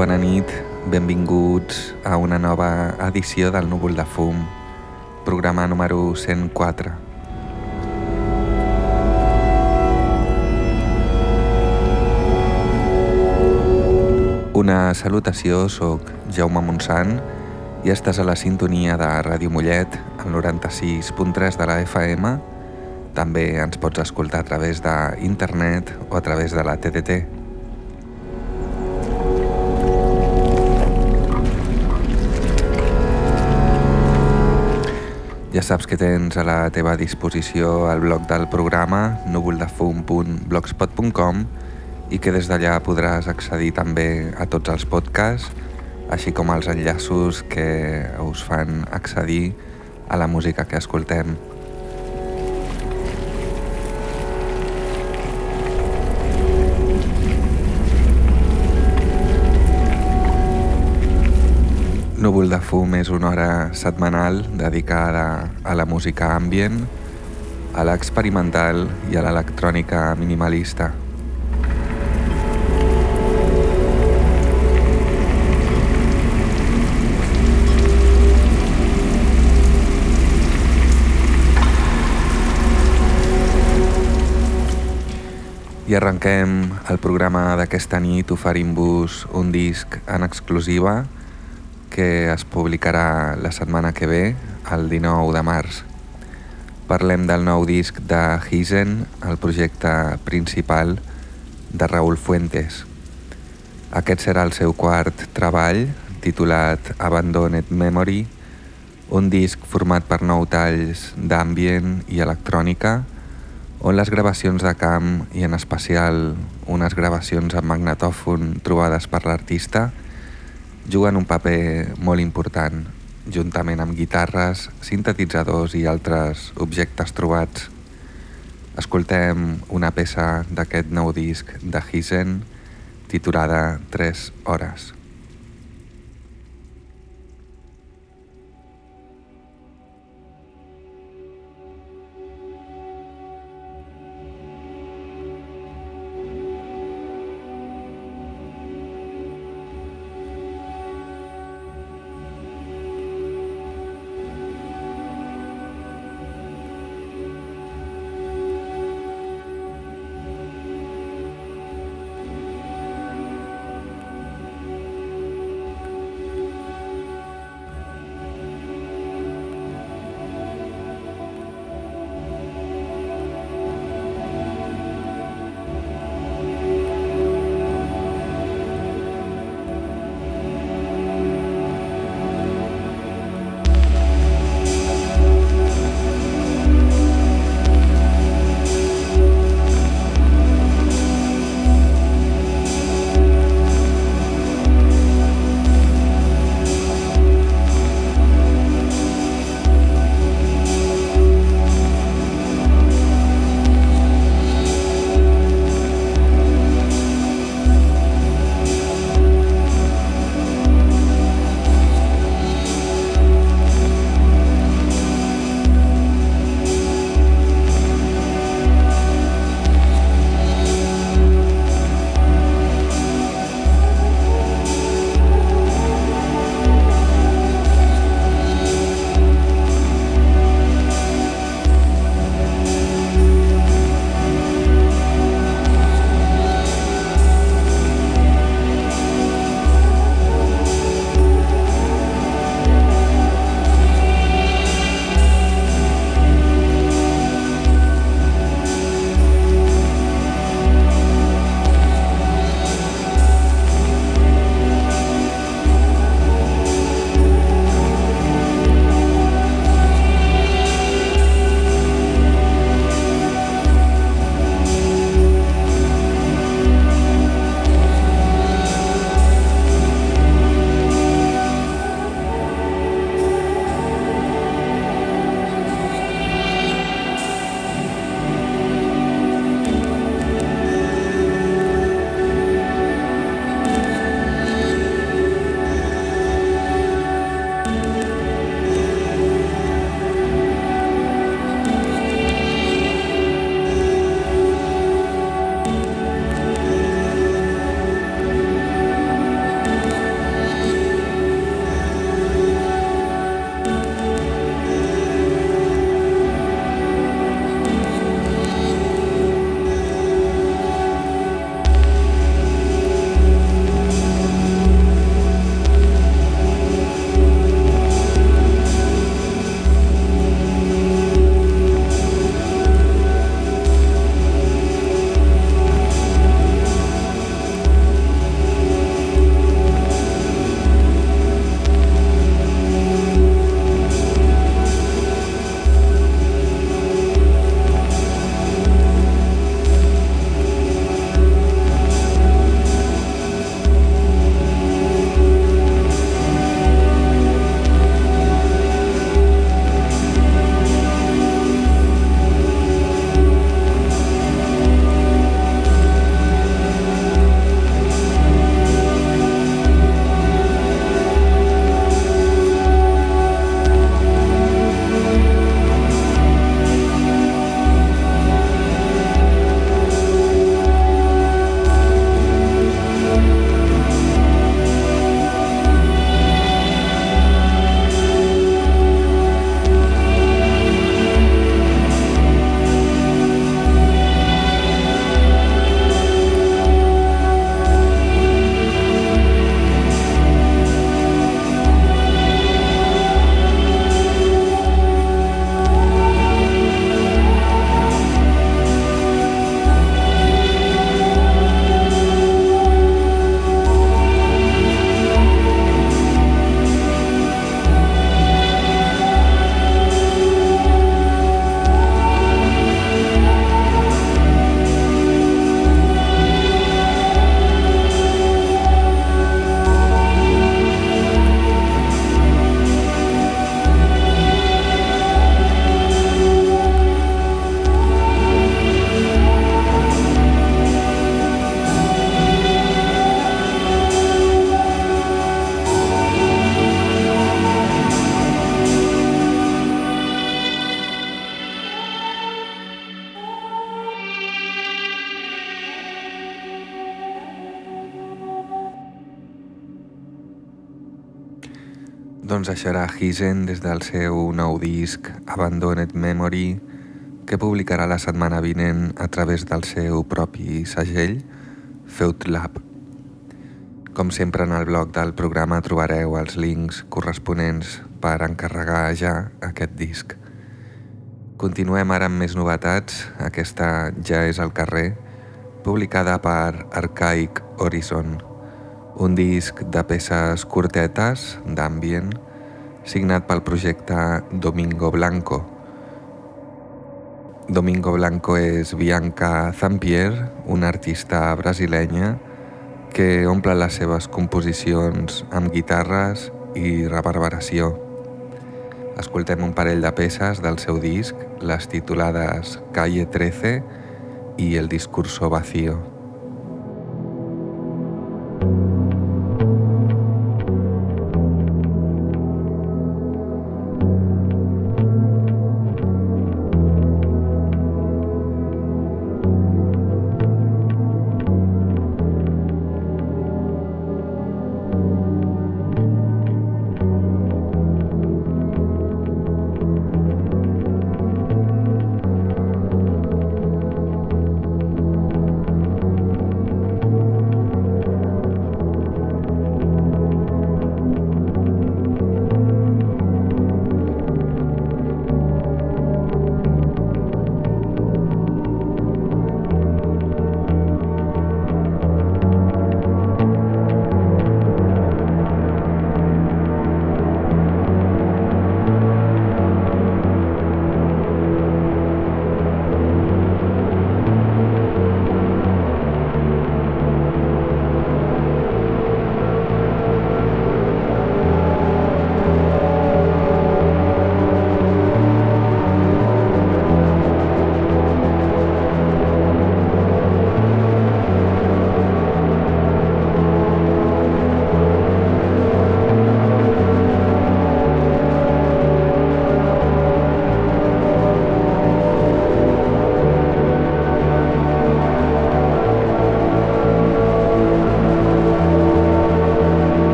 bona nit. Benvinguts a una nova edició del Núvol de Fum, programa número 104. Una salutació, sóc Jaume Montsant i estàs a la sintonia de Ràdio Mollet, al 96.3 de la FM. També ens pots escoltar a través d'internet o a través de la TDT. Ja saps que tens a la teva disposició el blog del programa núvoldefum.blogspot.com i que des d'allà podràs accedir també a tots els podcasts, així com els enllaços que us fan accedir a la música que escoltem. Núvol de fum és una hora setmanal dedicada a la música ambient, a l'experimental i a l'electrònica minimalista. I arrenquem el programa d'aquesta nit oferint-vos un disc en exclusiva que es publicarà la setmana que ve, el 19 de març. Parlem del nou disc de Hisen, el projecte principal de Raúl Fuentes. Aquest serà el seu quart treball, titulat Abandoned Memory, un disc format per nou talls d'ambient i electrònica, on les gravacions de camp i en especial unes gravacions amb magnetòfon trobades per l'artista juguen un paper molt important, juntament amb guitarres, sintetitzadors i altres objectes trobats. Escoltem una peça d'aquest nou disc de Hisen titulada 3 hores. Hisen des del seu nou disc Abandoned Memory que publicarà la setmana vinent a través del seu propi segell Feud Lab. Com sempre en el blog del programa trobareu els links corresponents per encarregar ja aquest disc. Continuem ara amb més novetats, aquesta ja és al carrer, publicada per Archaic Horizon un disc de peces curtetes d'ambient signat pel projecte Domingo Blanco. Domingo Blanco és Bianca Zampier, una artista brasilenya que omple les seves composicions amb guitarres i reverberació. Escoltem un parell de peces del seu disc, les titulades Calle 13 i El discurso vacío.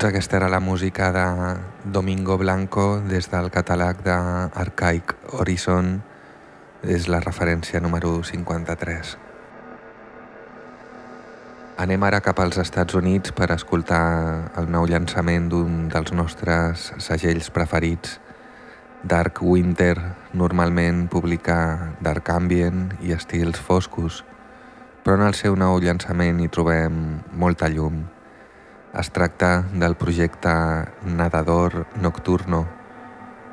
Doncs aquesta era la música de Domingo Blanco des del catàleg d'Arcaic Horizon, és la referència número 53. Anem ara cap als Estats Units per escoltar el nou llançament d'un dels nostres segells preferits, Dark Winter normalment publica Dark Ambient i estils foscos, però en el seu nou llançament hi trobem molta llum. Es tracta del projecte Nadador Nocturno,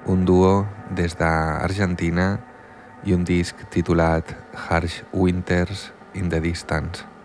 un duo des d'Argentina i un disc titulat Harsh Winters in the Distance.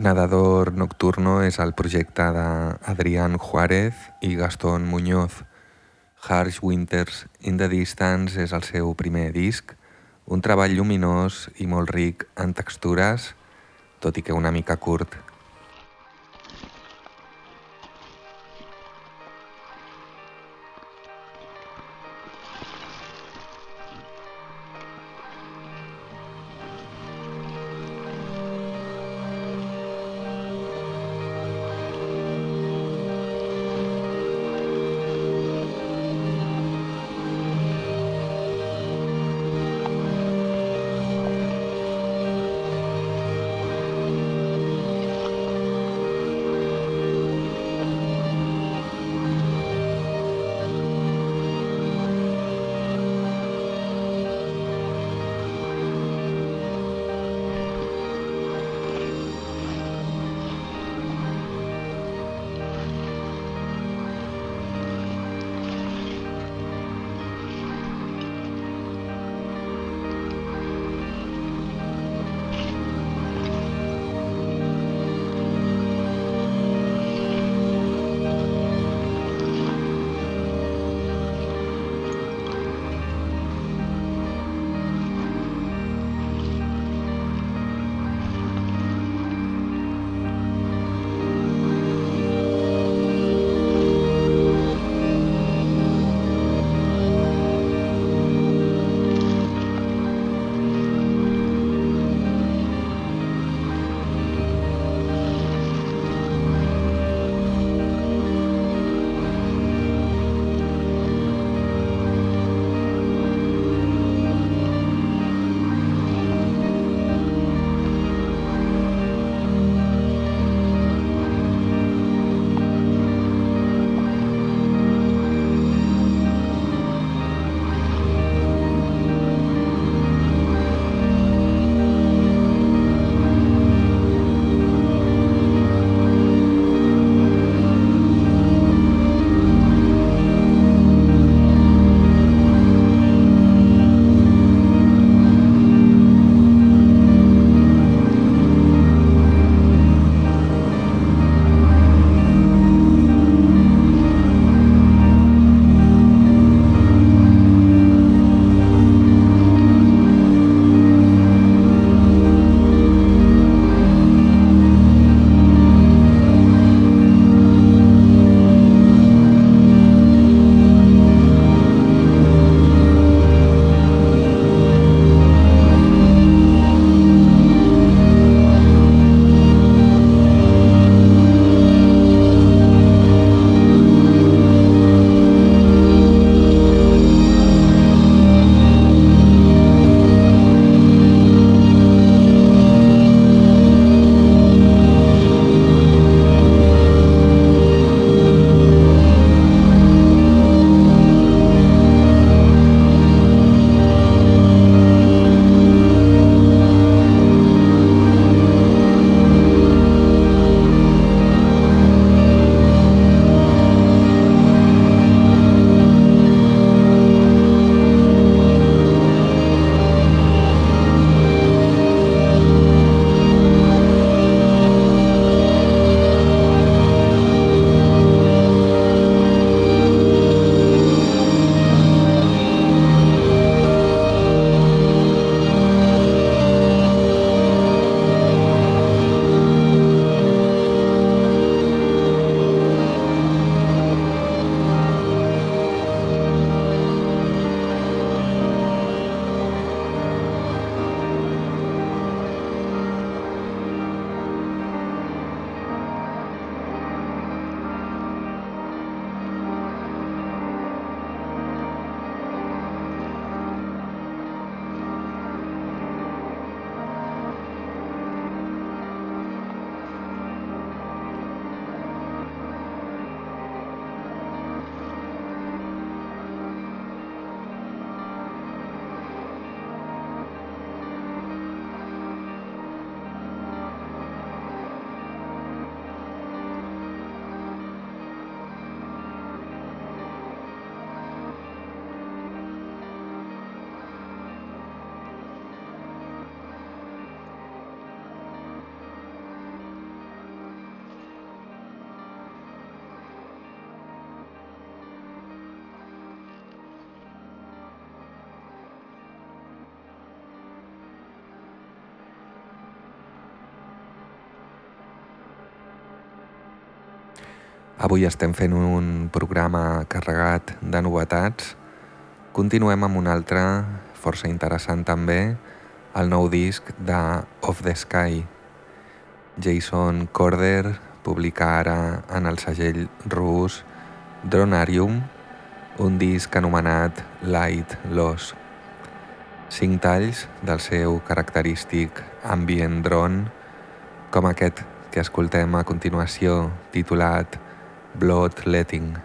Nadador Nocturno és el projecte d'Adrián Juárez i Gastón Muñoz. Harsh Winters in the Distance és el seu primer disc, un treball lluminós i molt ric en textures, tot i que una mica curt. Avui estem fent un programa carregat de novetats. Continuem amb un altre, força interessant també, el nou disc de Off the Sky. Jason Corder publica ara en el segell rus Dronarium un disc anomenat Light Loss. Cinc talls del seu característic ambient drone, com aquest que escoltem a continuació, titulat bloodletting.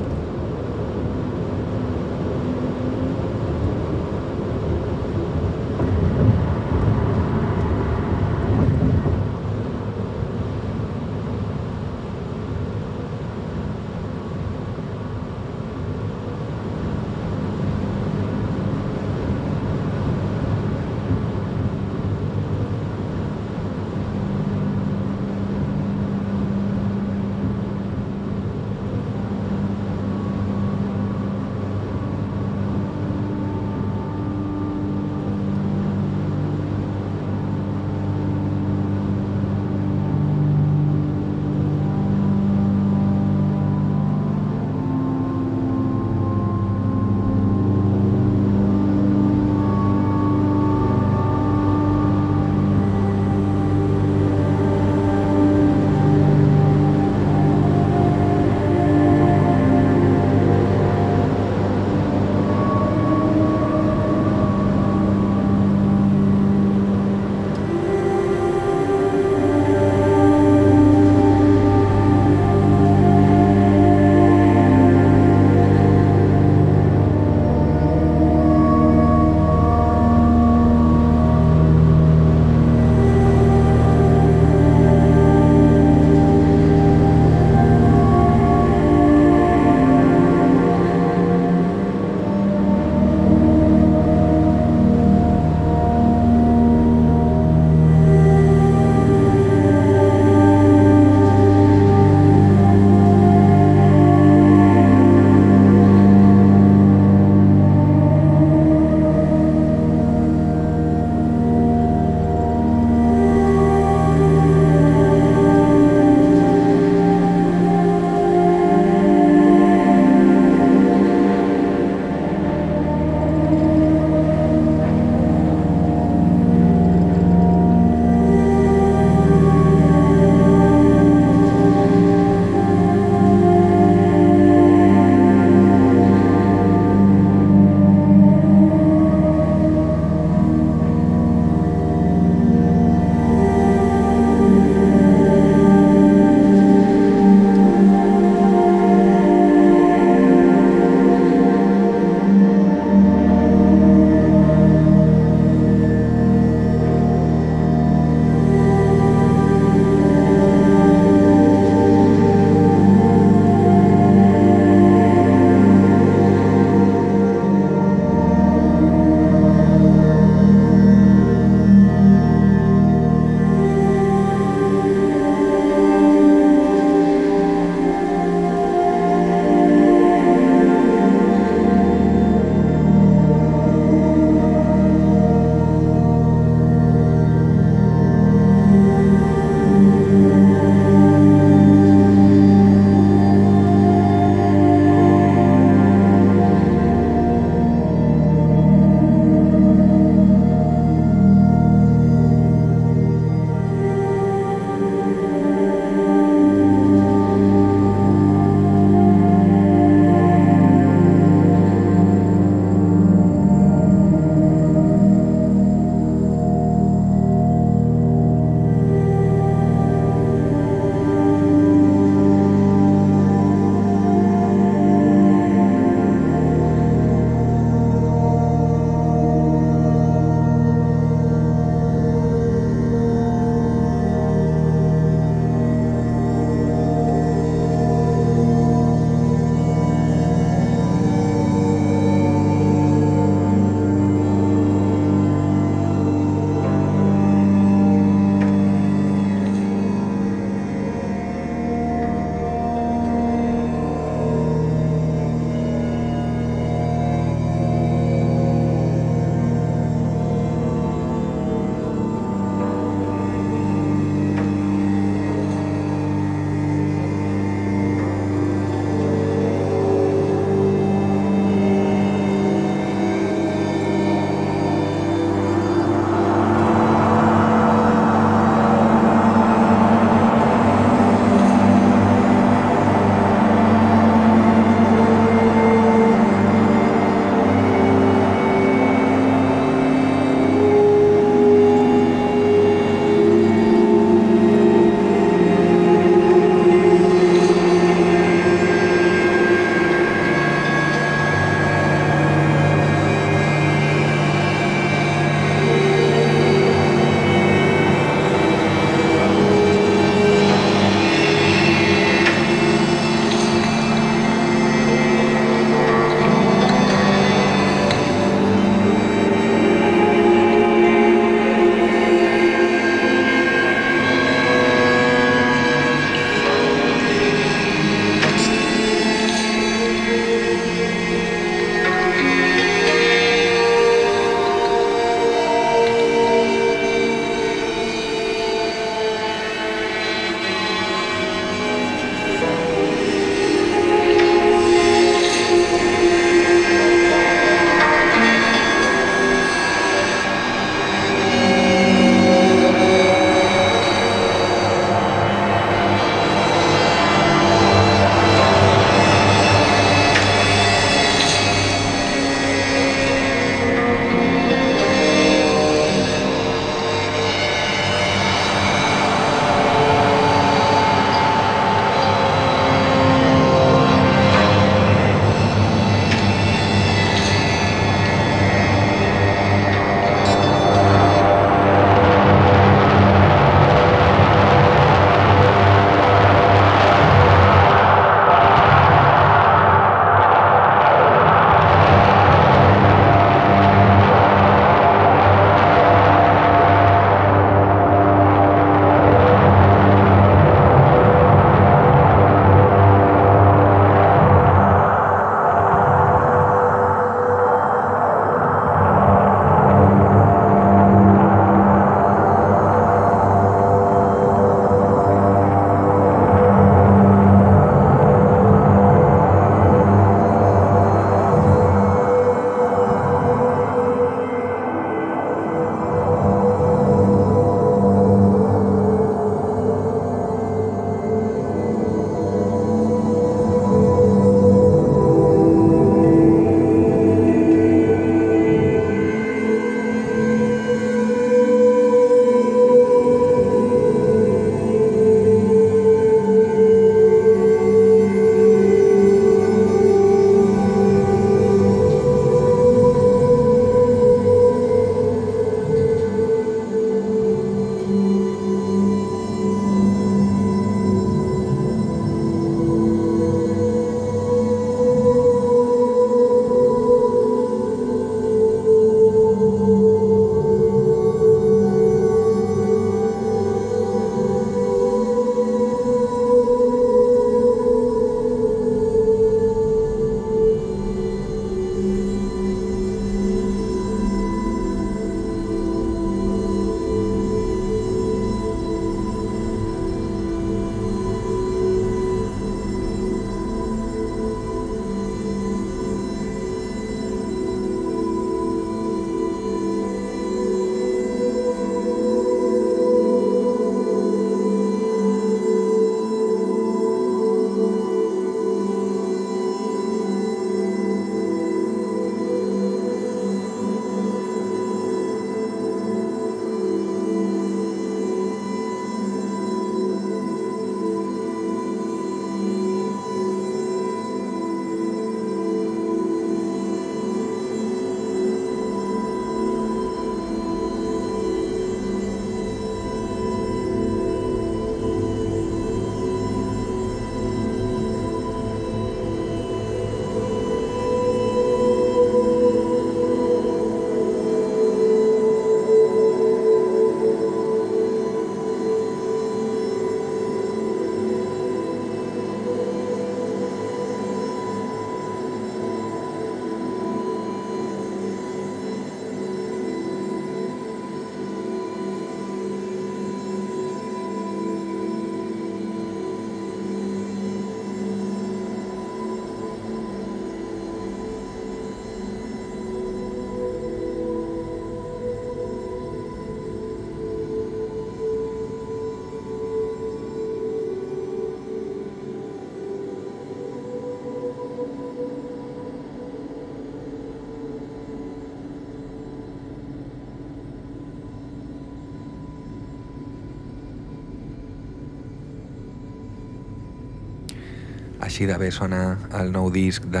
Així de bé sona el nou disc de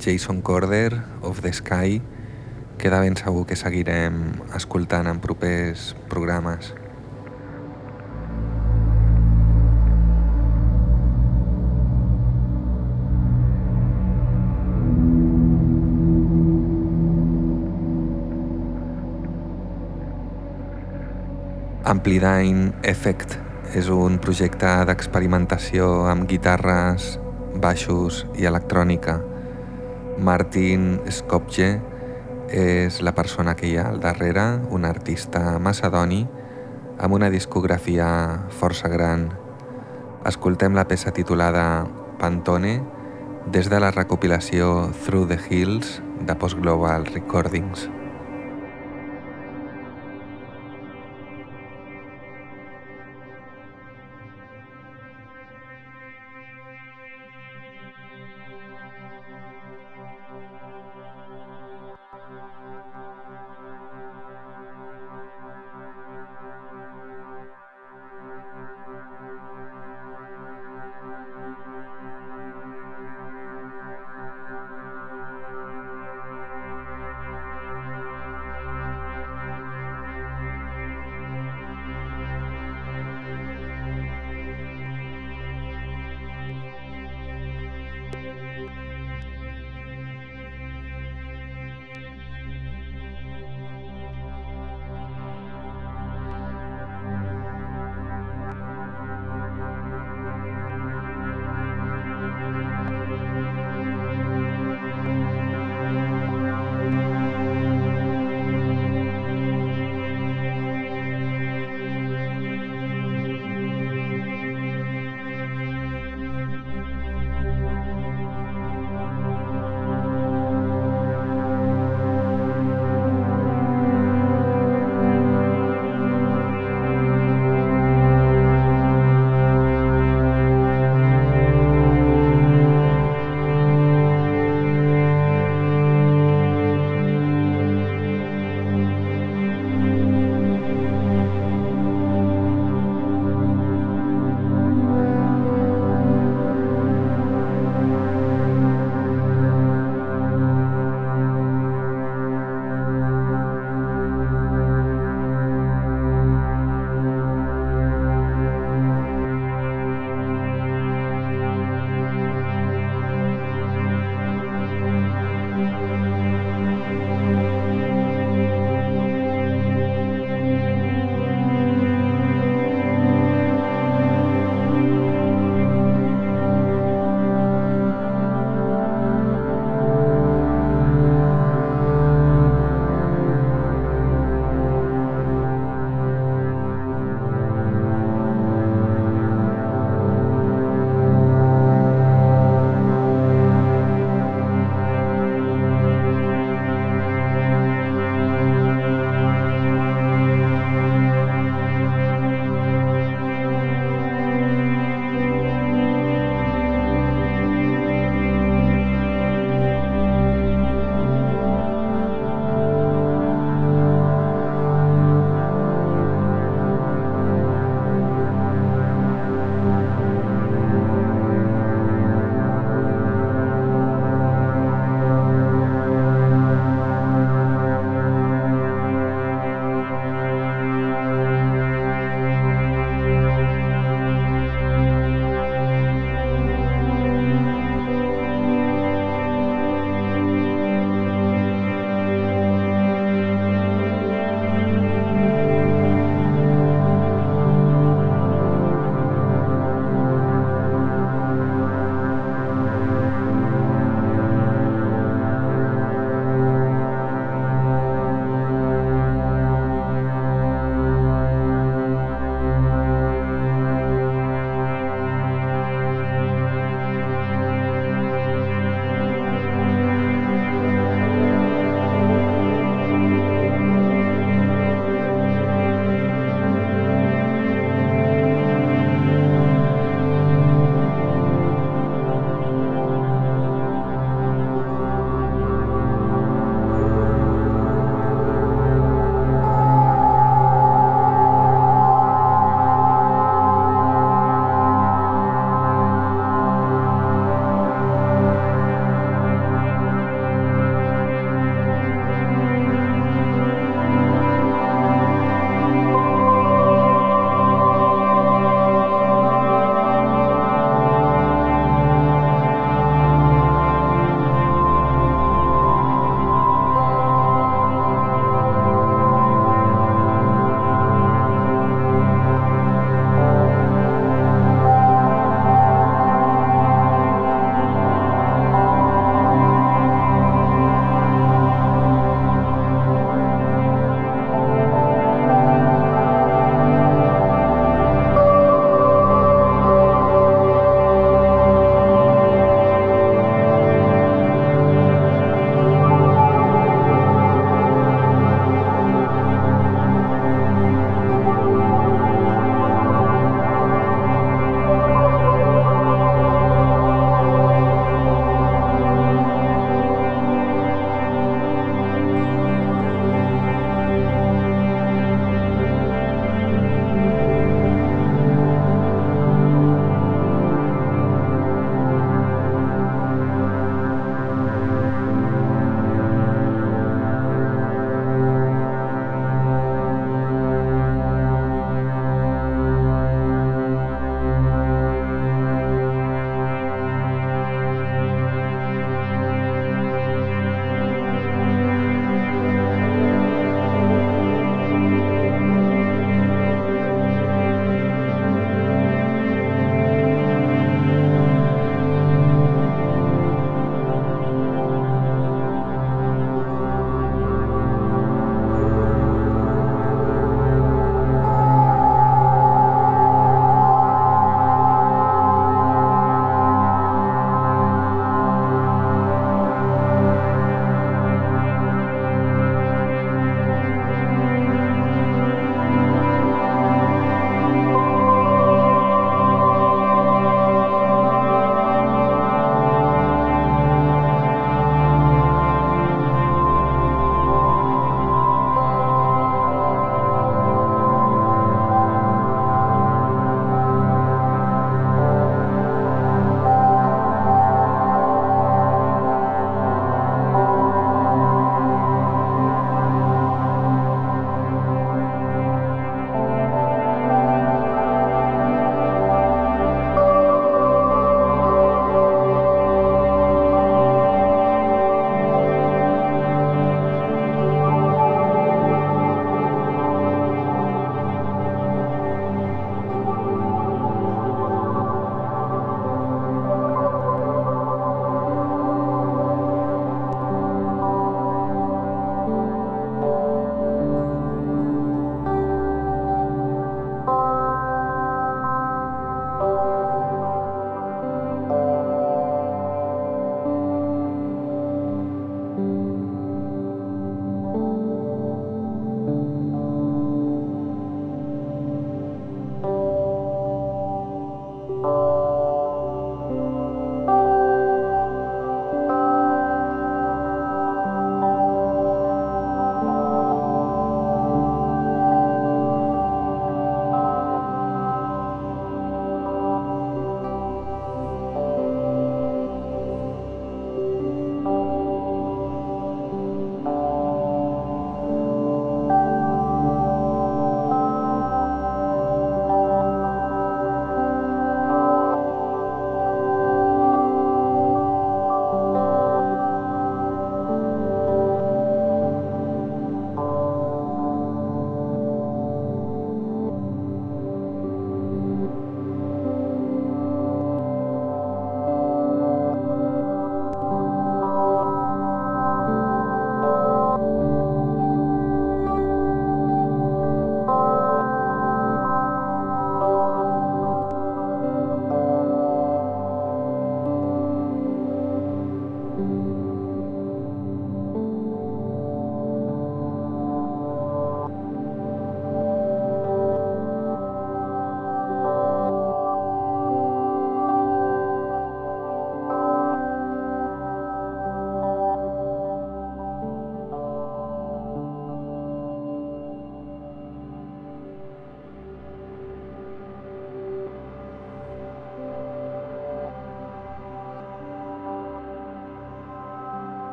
Jason Corder, Of the Sky, que de ben segur que seguirem escoltant en propers programes. Amplidine Effect és un projecte d'experimentació amb guitarres, baixos i electrònica. Martin Skopje és la persona que hi ha al darrere, un artista macedoni amb una discografia força gran. Escoltem la peça titulada Pantone des de la recopilació Through the Hills de Post Global Recordings.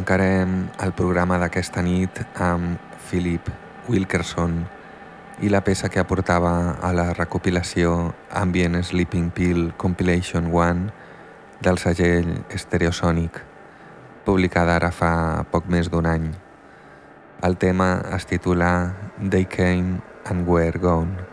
Tancarem el programa d'aquesta nit amb Philip Wilkerson i la peça que aportava a la recopilació Ambient Sleeping Pill Compilation 1 del segell Stereosonic, publicada ara fa poc més d'un any. El tema es titula They Came and Were Gone.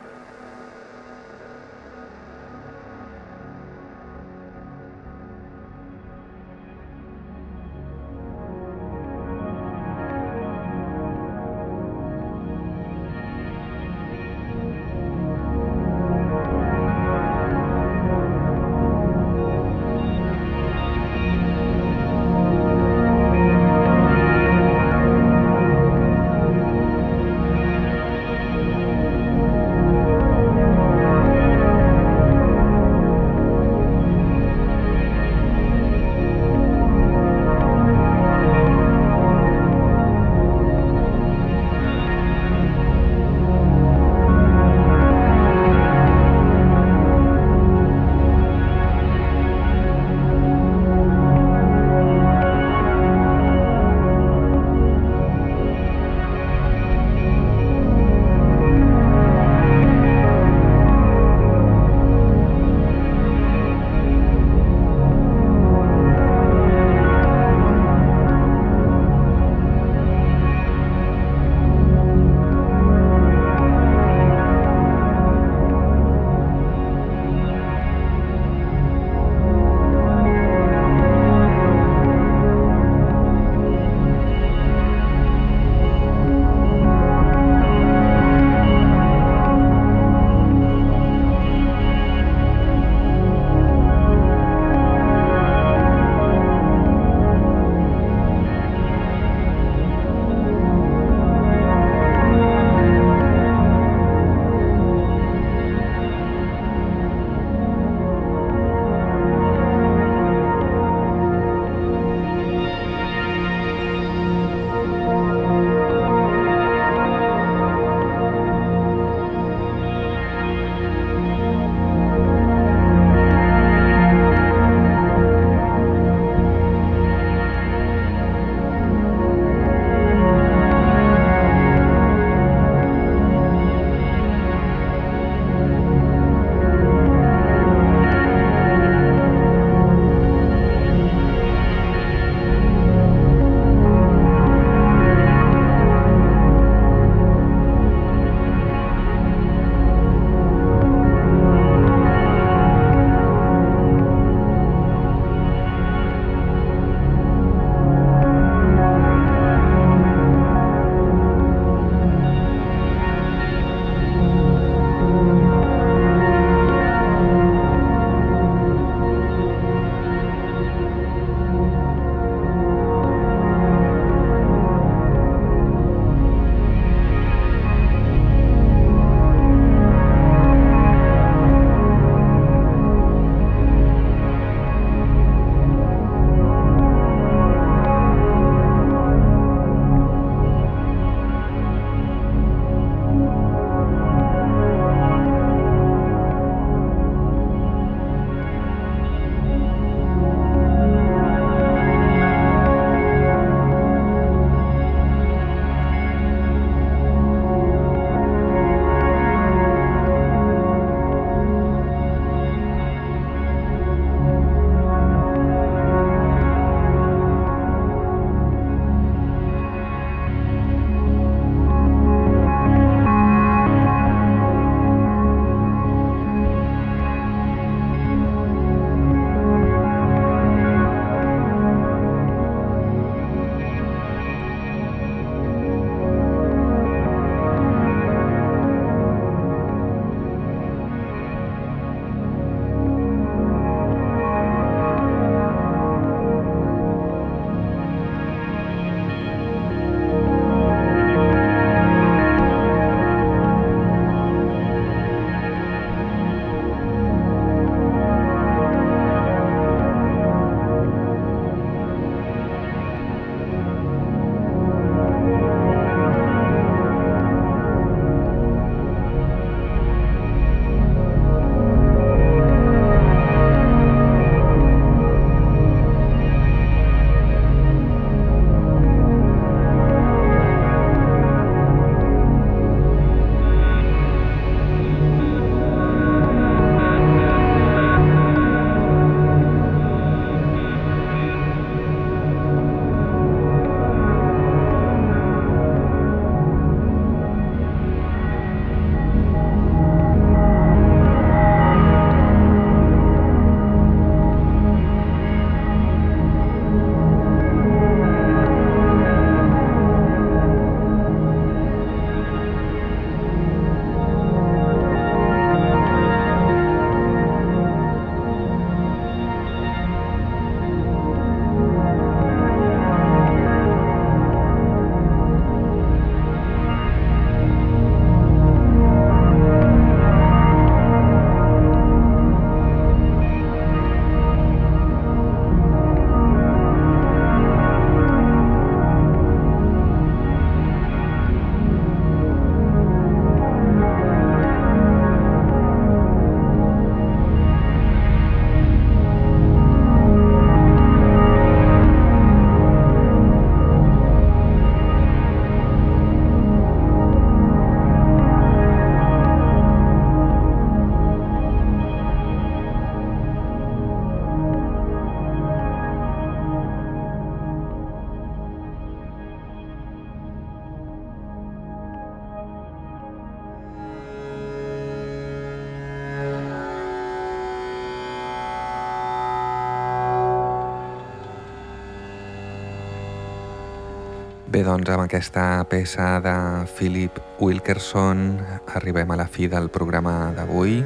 Bé, doncs amb aquesta peça de Philip Wilkerson arribem a la fi del programa d'avui,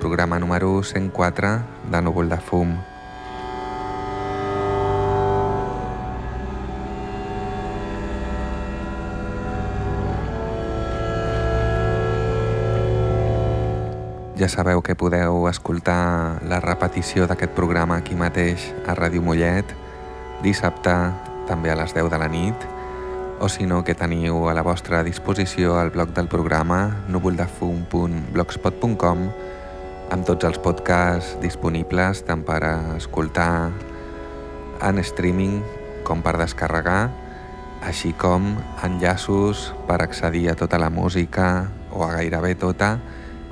programa número 104 de Núvol de Fum. Ja sabeu que podeu escoltar la repetició d'aquest programa aquí mateix a Ràdio Mollet dissabte també a les 10 de la nit, o si no que teniu a la vostra disposició el blog del programa núvoldefum.blogspot.com amb tots els podcasts disponibles tant per escoltar en streaming com per descarregar, així com enllaços per accedir a tota la música o a gairebé tota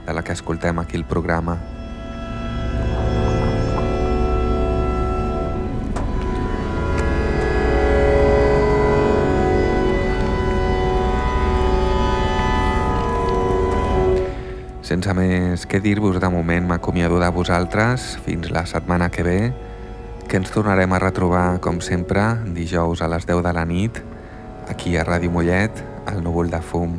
de la que escoltem aquí el programa. Sense més què dir-vos, de moment m'acomiado de vosaltres fins la setmana que ve, que ens tornarem a retrobar, com sempre, dijous a les 10 de la nit, aquí a Ràdio Mollet, al núvol de fum.